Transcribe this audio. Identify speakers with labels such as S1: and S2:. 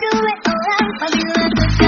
S1: do it all I'm